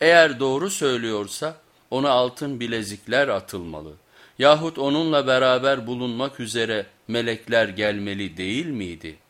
Eğer doğru söylüyorsa ona altın bilezikler atılmalı. Yahut onunla beraber bulunmak üzere melekler gelmeli değil miydi?''